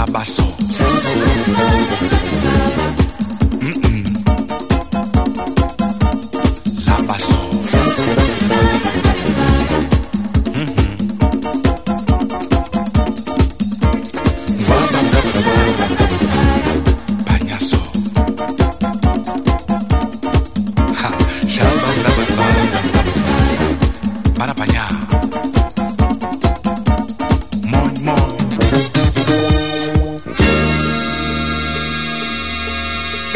la bason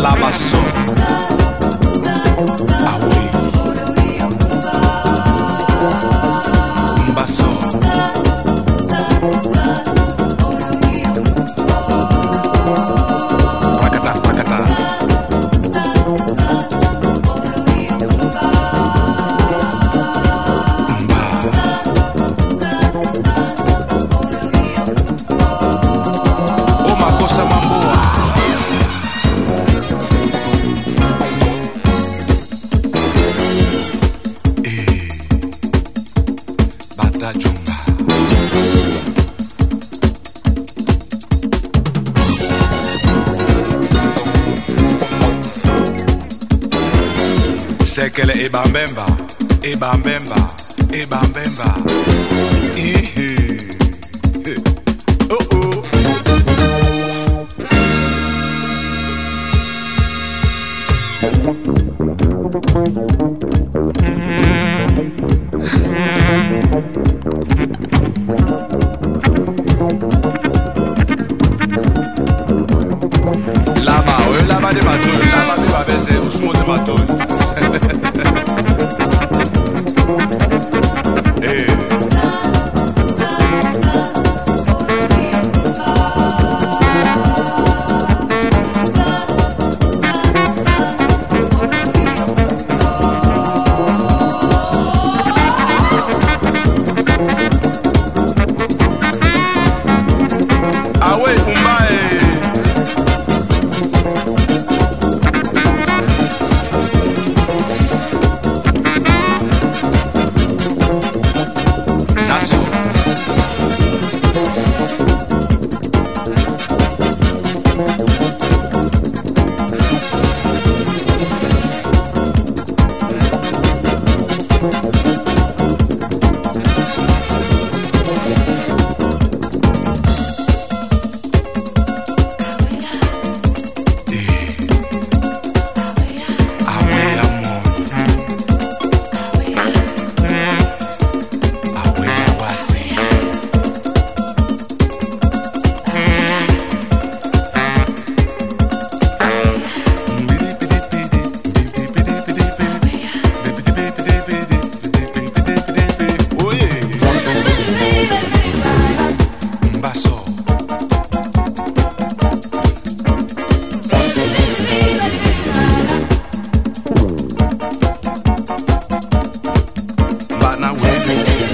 lavação sekele ibambemba ibambemba ibambemba.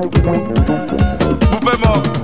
Poupée mort.